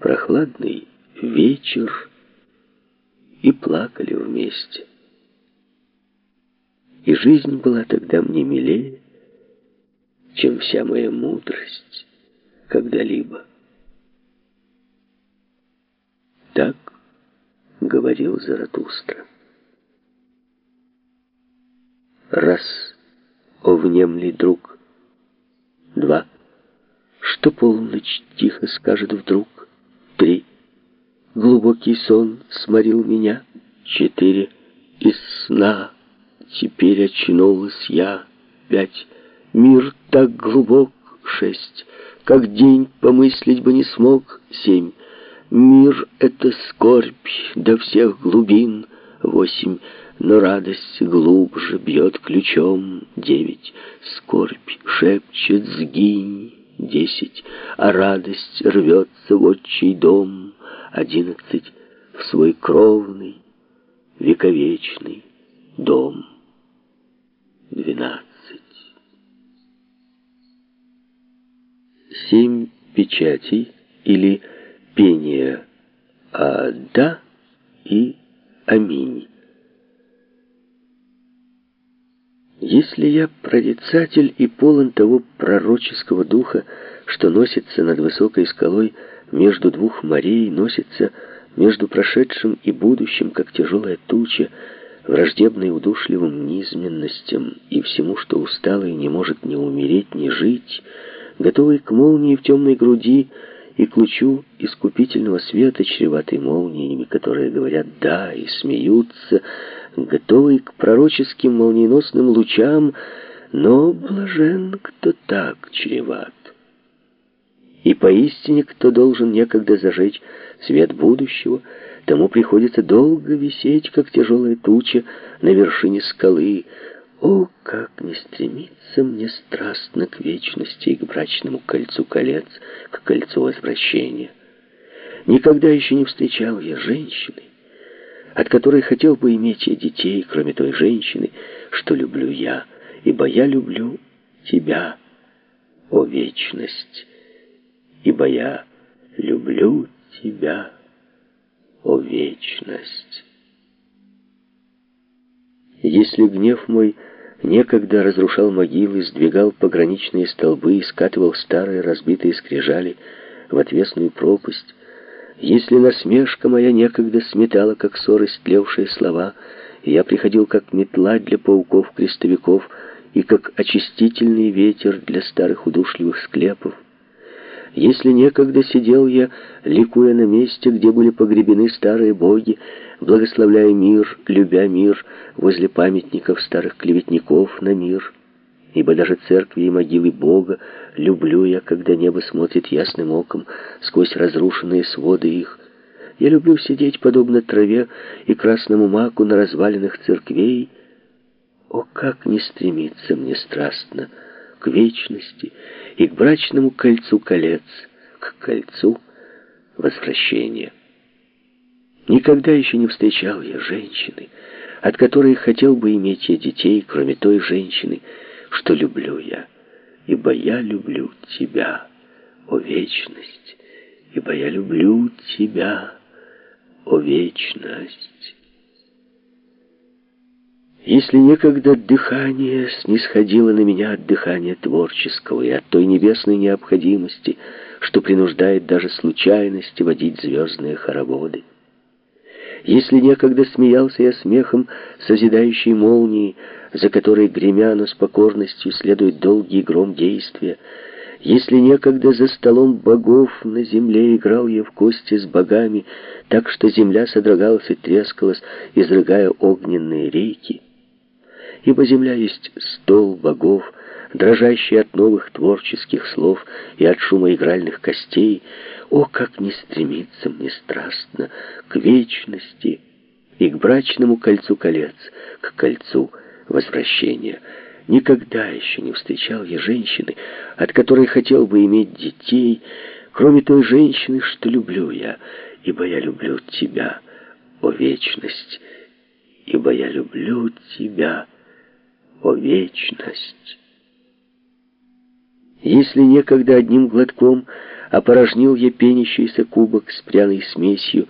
прохладный вечер и плакали вместе. И жизнь была тогда мне милее, чем вся моя мудрость когда-либо. Так говорил Заратустра. Раз, о внемли, друг. Два, что полночь тихо скажет вдруг. Три, глубокий сон сморил меня. Четыре, из сна теперь очнулась я. Пять, мир так глубок. Шесть, как день помыслить бы не смог. Семь, мир — это скорбь до всех глубин. Восемь, но радость глубже бьет ключом. Девять. Скорбь шепчет «сгинь». Десять. А радость рвется в отчий дом. Одиннадцать. В свой кровный, вековечный дом. Двенадцать. Семь печатей или пение «А-да» и «Аминь». Если я прорицатель и полон того пророческого духа, что носится над высокой скалой между двух морей, носится между прошедшим и будущим, как тяжелая туча, враждебной удушливым низменностям и всему, что устало и не может ни умереть, ни жить, готовый к молнии в темной груди и к лучу искупительного света, чреватой молниями, которые говорят «да» и смеются, готовый к пророческим молниеносным лучам, но блажен, кто так чреват. И поистине, кто должен некогда зажечь свет будущего, тому приходится долго висеть, как тяжелая туча на вершине скалы. О, как не стремиться мне страстно к вечности и к брачному кольцу колец, к кольцу возвращения. Никогда еще не встречал я женщины, от которой хотел бы иметь я детей, кроме той женщины, что люблю я, ибо я люблю тебя, о вечность, ибо я люблю тебя, о вечность. Если гнев мой некогда разрушал могилы, сдвигал пограничные столбы и скатывал старые разбитые скрижали в отвесную пропасть, если насмешка моя некогда сметала, как ссор истлевшие слова, я приходил как метла для пауков-крестовиков и как очистительный ветер для старых удушливых склепов, если некогда сидел я, ликуя на месте, где были погребены старые боги, благословляя мир, любя мир, возле памятников старых клеветников на мир, ибо даже церкви и могилы Бога люблю я, когда небо смотрит ясным оком сквозь разрушенные своды их. Я люблю сидеть, подобно траве и красному маку на развалинах церквей. О, как не стремиться мне страстно к вечности и к брачному кольцу колец, к кольцу возвращения. Никогда еще не встречал я женщины, от которой хотел бы иметь я детей, кроме той женщины, что люблю я, ибо я люблю тебя, о вечность, ибо я люблю тебя, о вечность. Если некогда дыхание снисходило на меня от дыхания творческого и от той небесной необходимости, что принуждает даже случайности водить звездные хороводы, если некогда смеялся я смехом созидающей молнии, за которой, гремя, но с покорностью следует долгий гром действия, если некогда за столом богов на земле играл я в кости с богами, так что земля содрогалась и трескалась, изрыгая огненные реки, ибо земля есть стол богов, дрожащий от новых творческих слов и от шума игральных костей, о, как не стремиться мне страстно к вечности и к брачному кольцу колец, к кольцу возвращения. Никогда еще не встречал я женщины, от которой хотел бы иметь детей, кроме той женщины, что люблю я, ибо я люблю тебя, о вечность, ибо я люблю тебя, о вечность. Если некогда одним глотком опорожнил я пенящийся кубок с пряной смесью,